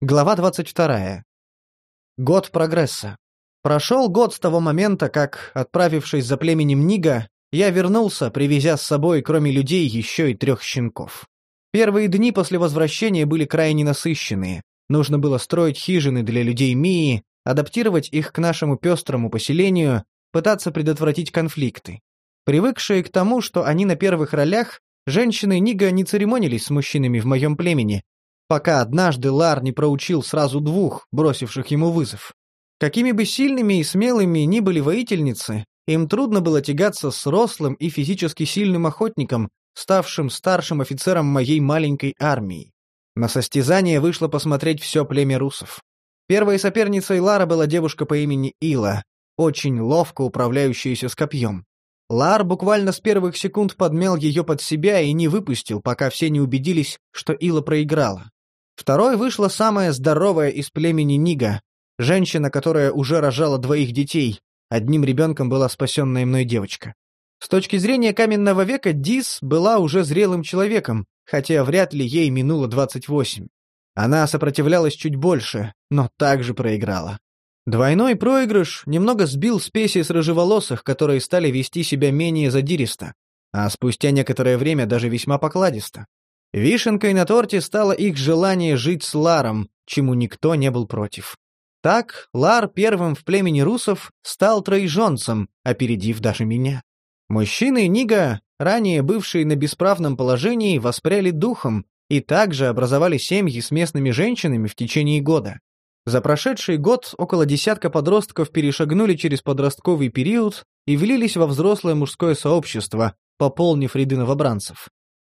Глава 22. Год прогресса. Прошел год с того момента, как, отправившись за племенем Нига, я вернулся, привезя с собой, кроме людей, еще и трех щенков. Первые дни после возвращения были крайне насыщенные. Нужно было строить хижины для людей Мии, адаптировать их к нашему пестрому поселению, пытаться предотвратить конфликты. Привыкшие к тому, что они на первых ролях, женщины Нига не церемонились с мужчинами в моем племени, пока однажды Лар не проучил сразу двух, бросивших ему вызов. Какими бы сильными и смелыми ни были воительницы, им трудно было тягаться с рослым и физически сильным охотником, ставшим старшим офицером моей маленькой армии. На состязание вышло посмотреть все племя русов. Первой соперницей Лара была девушка по имени Ила, очень ловко управляющаяся с копьем. Лар буквально с первых секунд подмял ее под себя и не выпустил, пока все не убедились, что Ила проиграла. Второй вышла самая здоровая из племени Нига, женщина, которая уже рожала двоих детей, одним ребенком была спасенная мной девочка. С точки зрения каменного века Дис была уже зрелым человеком, хотя вряд ли ей минуло 28. Она сопротивлялась чуть больше, но также проиграла. Двойной проигрыш немного сбил спеси с рыжеволосых, которые стали вести себя менее задиристо, а спустя некоторое время даже весьма покладисто. Вишенкой на торте стало их желание жить с Ларом, чему никто не был против. Так Лар первым в племени русов стал троежонцем, опередив даже меня. Мужчины Нига, ранее бывшие на бесправном положении, воспряли духом и также образовали семьи с местными женщинами в течение года. За прошедший год около десятка подростков перешагнули через подростковый период и влились во взрослое мужское сообщество, пополнив ряды новобранцев.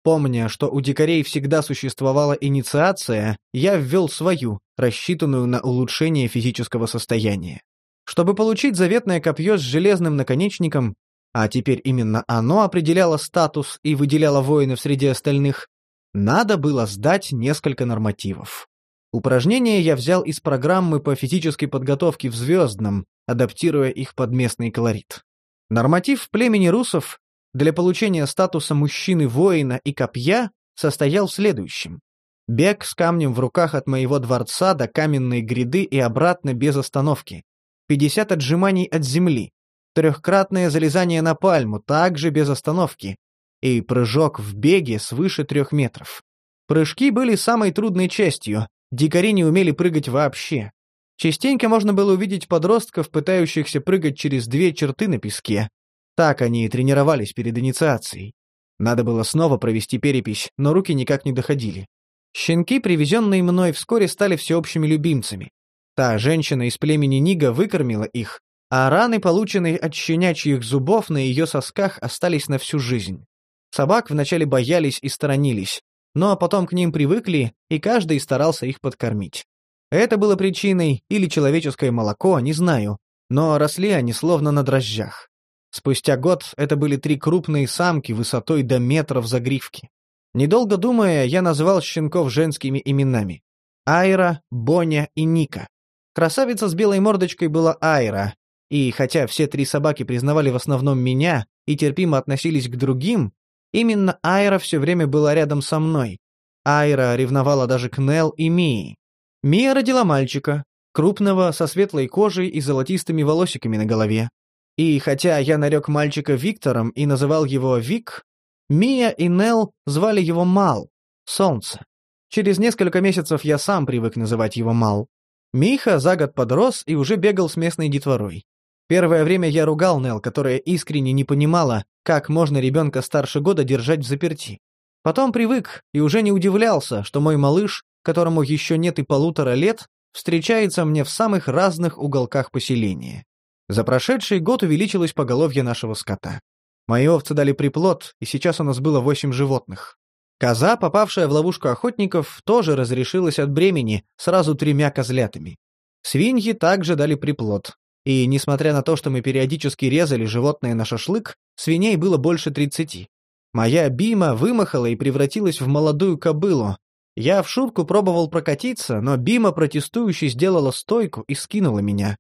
Помня, что у дикарей всегда существовала инициация, я ввел свою, рассчитанную на улучшение физического состояния. Чтобы получить заветное копье с железным наконечником, а теперь именно оно определяло статус и выделяло воинов среди остальных, надо было сдать несколько нормативов. Упражнения я взял из программы по физической подготовке в Звездном, адаптируя их под местный колорит. Норматив племени русов для получения статуса мужчины-воина и копья состоял в следующем. Бег с камнем в руках от моего дворца до каменной гряды и обратно без остановки. 50 отжиманий от земли. Трехкратное залезание на пальму, также без остановки. И прыжок в беге свыше трех метров. Прыжки были самой трудной частью, дикари не умели прыгать вообще. Частенько можно было увидеть подростков, пытающихся прыгать через две черты на песке, так они и тренировались перед инициацией. Надо было снова провести перепись, но руки никак не доходили. Щенки, привезенные мной, вскоре стали всеобщими любимцами. Та женщина из племени Нига выкормила их, а раны, полученные от щенячьих зубов на ее сосках, остались на всю жизнь. Собак вначале боялись и сторонились, но потом к ним привыкли, и каждый старался их подкормить. Это было причиной или человеческое молоко, не знаю, но росли они словно на дрожжах. Спустя год это были три крупные самки высотой до метров загривки. Недолго думая, я назвал щенков женскими именами. Айра, Боня и Ника. Красавица с белой мордочкой была Айра, и хотя все три собаки признавали в основном меня и терпимо относились к другим, именно Айра все время была рядом со мной. Айра ревновала даже к Нел и Мии. Мия родила мальчика, крупного, со светлой кожей и золотистыми волосиками на голове. И хотя я нарек мальчика Виктором и называл его Вик, Мия и Нел звали его Мал, Солнце. Через несколько месяцев я сам привык называть его Мал. Миха за год подрос и уже бегал с местной детворой. Первое время я ругал Нел, которая искренне не понимала, как можно ребенка старше года держать в заперти. Потом привык и уже не удивлялся, что мой малыш, которому еще нет и полутора лет, встречается мне в самых разных уголках поселения. За прошедший год увеличилось поголовье нашего скота. Мои овцы дали приплод, и сейчас у нас было восемь животных. Коза, попавшая в ловушку охотников, тоже разрешилась от бремени сразу тремя козлятами. Свиньи также дали приплод. И, несмотря на то, что мы периодически резали животное на шашлык, свиней было больше тридцати. Моя Бима вымахала и превратилась в молодую кобылу. Я в шутку пробовал прокатиться, но Бима протестующий сделала стойку и скинула меня.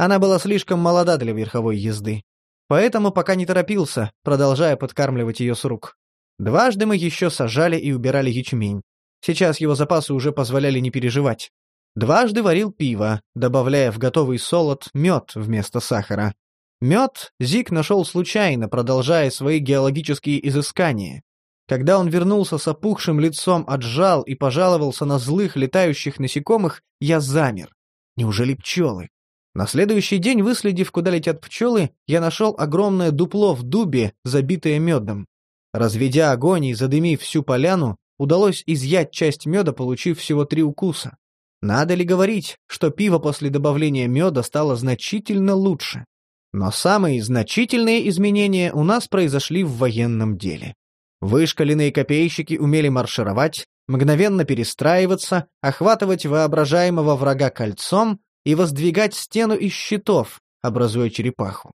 Она была слишком молода для верховой езды. Поэтому пока не торопился, продолжая подкармливать ее с рук. Дважды мы еще сажали и убирали ячмень. Сейчас его запасы уже позволяли не переживать. Дважды варил пиво, добавляя в готовый солод мед вместо сахара. Мед Зик нашел случайно, продолжая свои геологические изыскания. Когда он вернулся с опухшим лицом от жал и пожаловался на злых летающих насекомых, я замер. Неужели пчелы? На следующий день, выследив, куда летят пчелы, я нашел огромное дупло в дубе, забитое медом. Разведя огонь и задымив всю поляну, удалось изъять часть меда, получив всего три укуса. Надо ли говорить, что пиво после добавления меда стало значительно лучше? Но самые значительные изменения у нас произошли в военном деле. Вышкаленные копейщики умели маршировать, мгновенно перестраиваться, охватывать воображаемого врага кольцом и воздвигать стену из щитов, образуя черепаху.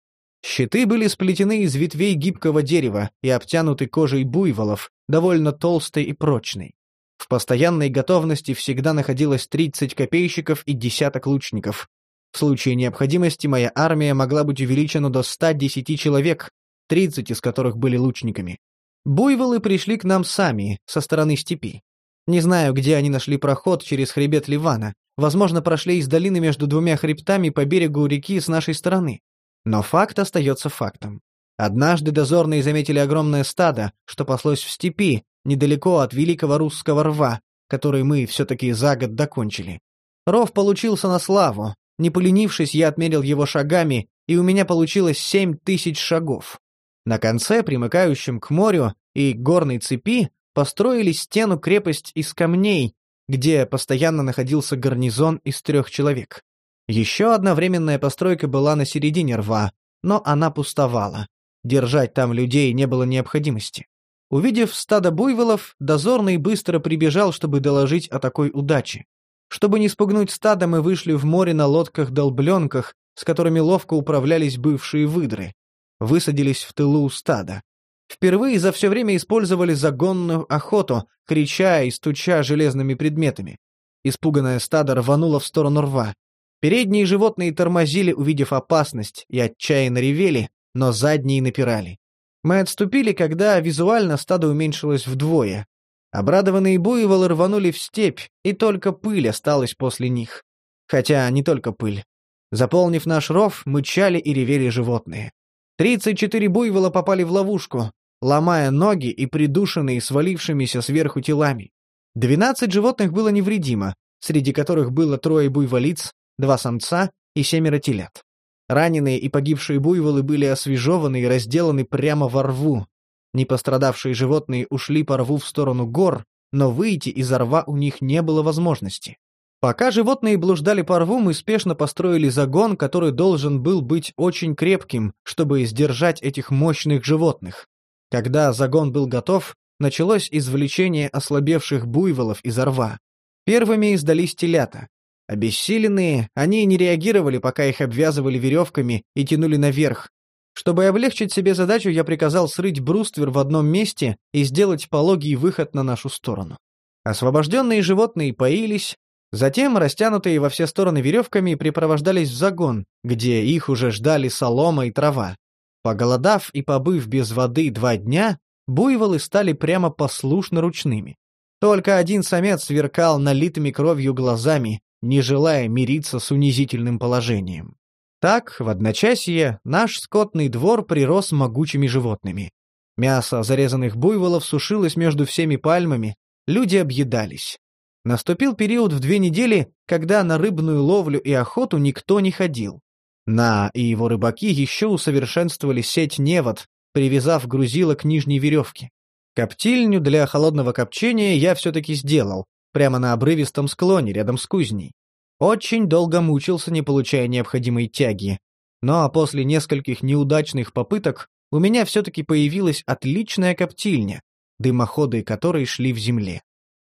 Щиты были сплетены из ветвей гибкого дерева и обтянуты кожей буйволов, довольно толстой и прочной. В постоянной готовности всегда находилось 30 копейщиков и десяток лучников. В случае необходимости моя армия могла быть увеличена до 110 человек, 30 из которых были лучниками. Буйволы пришли к нам сами, со стороны степи. Не знаю, где они нашли проход через хребет Ливана. Возможно, прошли из долины между двумя хребтами по берегу реки с нашей стороны. Но факт остается фактом. Однажды дозорные заметили огромное стадо, что паслось в степи, недалеко от великого русского рва, который мы все-таки за год докончили. Ров получился на славу. Не поленившись, я отмерил его шагами, и у меня получилось семь тысяч шагов. На конце, примыкающем к морю и горной цепи, построили стену-крепость из камней, где постоянно находился гарнизон из трех человек. Еще одна временная постройка была на середине рва, но она пустовала. Держать там людей не было необходимости. Увидев стадо буйволов, дозорный быстро прибежал, чтобы доложить о такой удаче. Чтобы не спугнуть стадо, мы вышли в море на лодках-долбленках, с которыми ловко управлялись бывшие выдры. Высадились в тылу стада. Впервые за все время использовали загонную охоту, крича и стуча железными предметами. Испуганное стадо рвануло в сторону рва. Передние животные тормозили, увидев опасность, и отчаянно ревели, но задние напирали. Мы отступили, когда визуально стадо уменьшилось вдвое. Обрадованные буйволы рванули в степь, и только пыль осталась после них. Хотя не только пыль. Заполнив наш ров, мычали и ревели животные. Тридцать четыре буйвола попали в ловушку, ломая ноги и придушенные свалившимися сверху телами. Двенадцать животных было невредимо, среди которых было трое буйволиц, два самца и семеро телят. Раненые и погибшие буйволы были освежеваны и разделаны прямо во рву. Непострадавшие животные ушли по рву в сторону гор, но выйти из рва у них не было возможности. Пока животные блуждали по рву, мы спешно построили загон, который должен был быть очень крепким, чтобы сдержать этих мощных животных. Когда загон был готов, началось извлечение ослабевших буйволов из рва. Первыми издались телята. Обессиленные, они не реагировали, пока их обвязывали веревками и тянули наверх. Чтобы облегчить себе задачу, я приказал срыть бруствер в одном месте и сделать пологий выход на нашу сторону. Освобожденные животные поились, затем, растянутые во все стороны веревками, припровождались в загон, где их уже ждали солома и трава. Поголодав и побыв без воды два дня, буйволы стали прямо послушно ручными. Только один самец сверкал налитыми кровью глазами, не желая мириться с унизительным положением. Так, в одночасье, наш скотный двор прирос могучими животными. Мясо зарезанных буйволов сушилось между всеми пальмами, люди объедались. Наступил период в две недели, когда на рыбную ловлю и охоту никто не ходил. На и его рыбаки еще усовершенствовали сеть невод, привязав грузило к нижней веревке. Коптильню для холодного копчения я все-таки сделал, прямо на обрывистом склоне рядом с кузней. Очень долго мучился, не получая необходимой тяги. Но после нескольких неудачных попыток у меня все-таки появилась отличная коптильня, дымоходы которой шли в земле.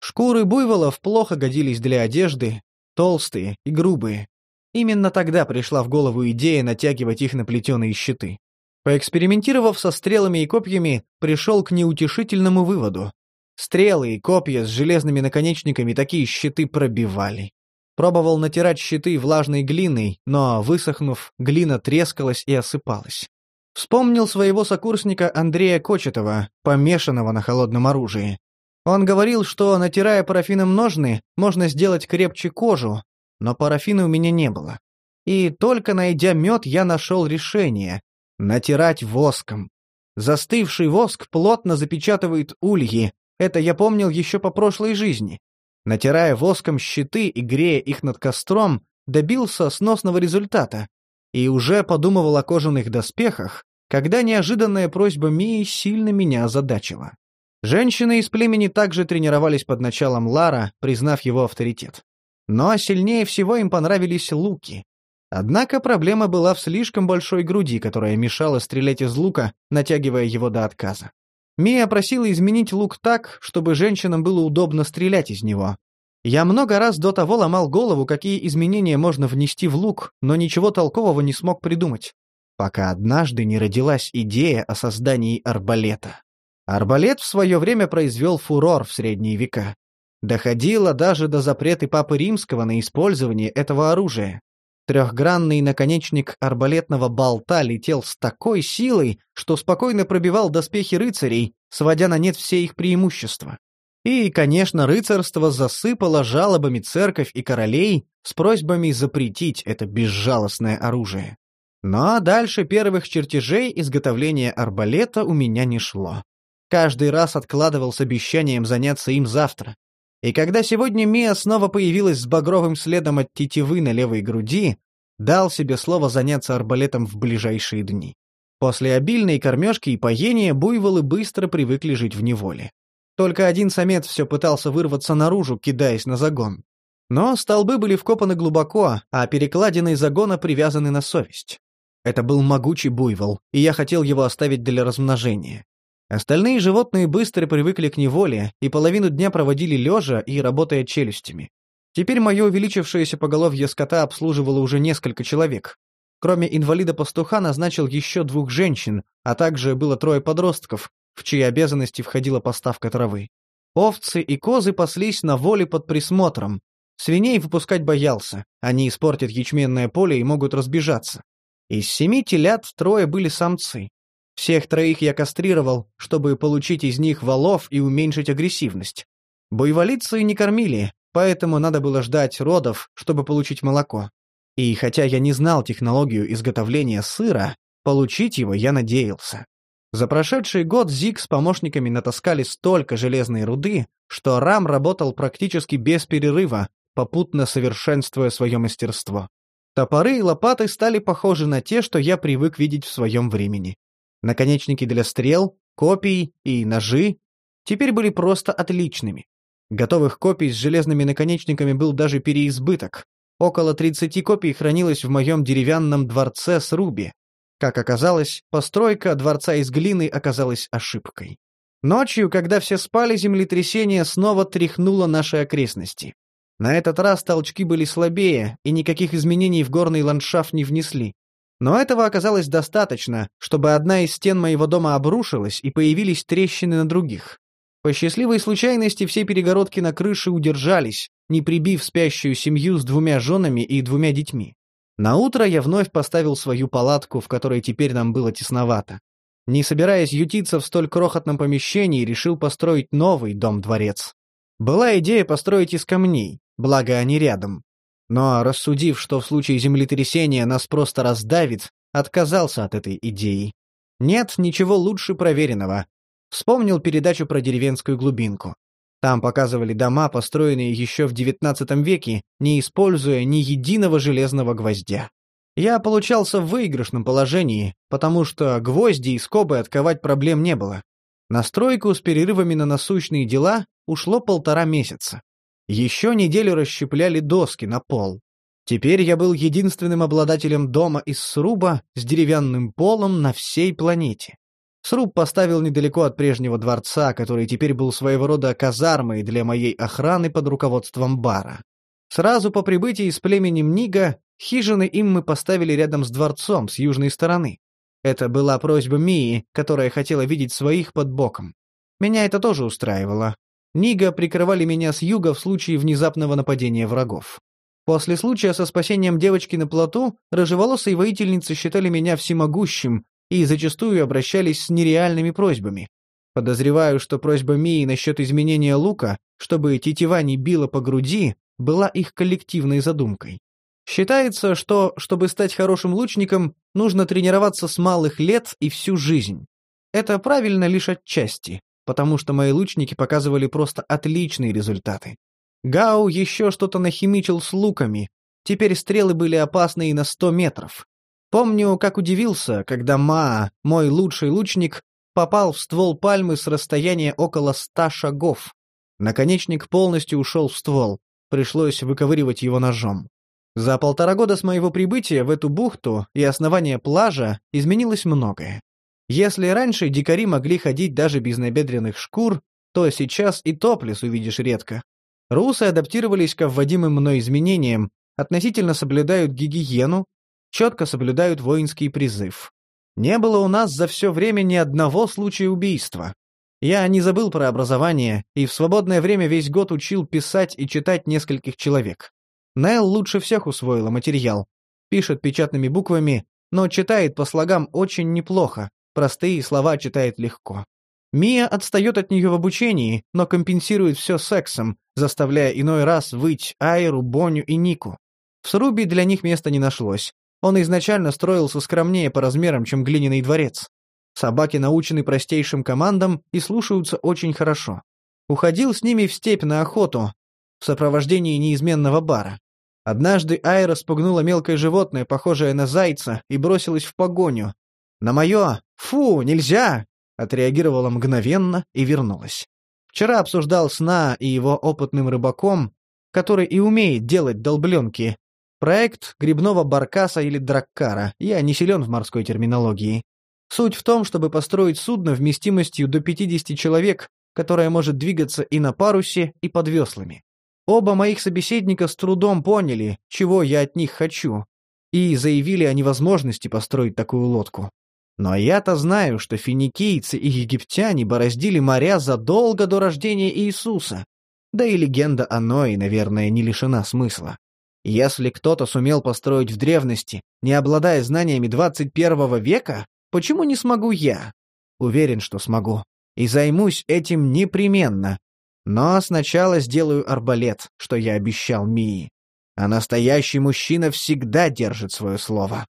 Шкуры буйволов плохо годились для одежды, толстые и грубые. Именно тогда пришла в голову идея натягивать их на плетеные щиты. Поэкспериментировав со стрелами и копьями, пришел к неутешительному выводу. Стрелы и копья с железными наконечниками такие щиты пробивали. Пробовал натирать щиты влажной глиной, но, высохнув, глина трескалась и осыпалась. Вспомнил своего сокурсника Андрея Кочетова, помешанного на холодном оружии. Он говорил, что, натирая парафином ножны, можно сделать крепче кожу, но парафина у меня не было. И только найдя мед, я нашел решение — натирать воском. Застывший воск плотно запечатывает ульи, это я помнил еще по прошлой жизни. Натирая воском щиты и грея их над костром, добился сносного результата. И уже подумывал о кожаных доспехах, когда неожиданная просьба Мии сильно меня озадачила. Женщины из племени также тренировались под началом Лара, признав его авторитет. Но сильнее всего им понравились луки. Однако проблема была в слишком большой груди, которая мешала стрелять из лука, натягивая его до отказа. Мия просила изменить лук так, чтобы женщинам было удобно стрелять из него. Я много раз до того ломал голову, какие изменения можно внести в лук, но ничего толкового не смог придумать. Пока однажды не родилась идея о создании арбалета. Арбалет в свое время произвел фурор в средние века. Доходило даже до запрета Папы Римского на использование этого оружия. Трехгранный наконечник арбалетного болта летел с такой силой, что спокойно пробивал доспехи рыцарей, сводя на нет все их преимущества. И, конечно, рыцарство засыпало жалобами церковь и королей с просьбами запретить это безжалостное оружие. Но дальше первых чертежей изготовления арбалета у меня не шло. Каждый раз откладывал с обещанием заняться им завтра. И когда сегодня Мия снова появилась с багровым следом от тетивы на левой груди, дал себе слово заняться арбалетом в ближайшие дни. После обильной кормежки и поения буйволы быстро привыкли жить в неволе. Только один самец все пытался вырваться наружу, кидаясь на загон. Но столбы были вкопаны глубоко, а перекладины загона привязаны на совесть. Это был могучий буйвол, и я хотел его оставить для размножения. Остальные животные быстро привыкли к неволе и половину дня проводили лежа и работая челюстями. Теперь мое увеличившееся поголовье скота обслуживало уже несколько человек. Кроме инвалида-пастуха назначил еще двух женщин, а также было трое подростков, в чьи обязанности входила поставка травы. Овцы и козы паслись на воле под присмотром. Свиней выпускать боялся, они испортят ячменное поле и могут разбежаться. Из семи телят трое были самцы. Всех троих я кастрировал, чтобы получить из них валов и уменьшить агрессивность. Буйволицы не кормили, поэтому надо было ждать родов, чтобы получить молоко. И хотя я не знал технологию изготовления сыра, получить его я надеялся. За прошедший год Зиг с помощниками натаскали столько железной руды, что Рам работал практически без перерыва, попутно совершенствуя свое мастерство. Топоры и лопаты стали похожи на те, что я привык видеть в своем времени. Наконечники для стрел, копий и ножи теперь были просто отличными. Готовых копий с железными наконечниками был даже переизбыток. Около 30 копий хранилось в моем деревянном дворце с Руби. Как оказалось, постройка дворца из глины оказалась ошибкой. Ночью, когда все спали, землетрясение снова тряхнуло наши окрестности. На этот раз толчки были слабее, и никаких изменений в горный ландшафт не внесли. Но этого оказалось достаточно, чтобы одна из стен моего дома обрушилась и появились трещины на других. По счастливой случайности все перегородки на крыше удержались, не прибив спящую семью с двумя женами и двумя детьми. На утро я вновь поставил свою палатку, в которой теперь нам было тесновато. Не собираясь ютиться в столь крохотном помещении, решил построить новый дом-дворец. Была идея построить из камней, благо они рядом. Но, рассудив, что в случае землетрясения нас просто раздавит, отказался от этой идеи. Нет ничего лучше проверенного. Вспомнил передачу про деревенскую глубинку. Там показывали дома, построенные еще в XIX веке, не используя ни единого железного гвоздя. Я получался в выигрышном положении, потому что гвозди и скобы отковать проблем не было. На стройку с перерывами на насущные дела ушло полтора месяца. Еще неделю расщепляли доски на пол. Теперь я был единственным обладателем дома из сруба с деревянным полом на всей планете. Сруб поставил недалеко от прежнего дворца, который теперь был своего рода казармой для моей охраны под руководством бара. Сразу по прибытии с племенем Нига хижины им мы поставили рядом с дворцом с южной стороны. Это была просьба Мии, которая хотела видеть своих под боком. Меня это тоже устраивало. Нига прикрывали меня с юга в случае внезапного нападения врагов. После случая со спасением девочки на плоту, рыжеволосые воительницы считали меня всемогущим и зачастую обращались с нереальными просьбами. Подозреваю, что просьба Мии насчет изменения лука, чтобы тетива не била по груди, была их коллективной задумкой. Считается, что, чтобы стать хорошим лучником, нужно тренироваться с малых лет и всю жизнь. Это правильно лишь отчасти, потому что мои лучники показывали просто отличные результаты. Гау еще что-то нахимичил с луками, теперь стрелы были опасны и на сто метров. Помню, как удивился, когда Ма, мой лучший лучник, попал в ствол пальмы с расстояния около ста шагов. Наконечник полностью ушел в ствол, пришлось выковыривать его ножом. За полтора года с моего прибытия в эту бухту и основания плажа изменилось многое. Если раньше дикари могли ходить даже без набедренных шкур, то сейчас и топлес увидишь редко. Русы адаптировались к вводимым мной изменениям, относительно соблюдают гигиену, четко соблюдают воинский призыв. Не было у нас за все время ни одного случая убийства. Я не забыл про образование и в свободное время весь год учил писать и читать нескольких человек. Нел лучше всех усвоила материал. Пишет печатными буквами, но читает по слогам очень неплохо, простые слова читает легко. Мия отстает от нее в обучении, но компенсирует все сексом, заставляя иной раз выть Айру, Боню и Нику. В Срубе для них места не нашлось. Он изначально строился скромнее по размерам, чем глиняный дворец. Собаки научены простейшим командам и слушаются очень хорошо. Уходил с ними в степь на охоту, в сопровождении неизменного бара. Однажды Айра спугнула мелкое животное, похожее на зайца, и бросилась в погоню. На мое «Фу, нельзя!» отреагировала мгновенно и вернулась. Вчера обсуждал сна и его опытным рыбаком, который и умеет делать долбленки. Проект грибного баркаса или драккара, я не силен в морской терминологии. Суть в том, чтобы построить судно вместимостью до 50 человек, которое может двигаться и на парусе, и под веслами. Оба моих собеседника с трудом поняли, чего я от них хочу, и заявили о невозможности построить такую лодку. Но я-то знаю, что финикийцы и египтяне бороздили моря задолго до рождения Иисуса. Да и легенда о Ное, наверное, не лишена смысла. Если кто-то сумел построить в древности, не обладая знаниями 21 века, почему не смогу я? Уверен, что смогу. И займусь этим непременно, но сначала сделаю арбалет, что я обещал Мии. А настоящий мужчина всегда держит свое слово.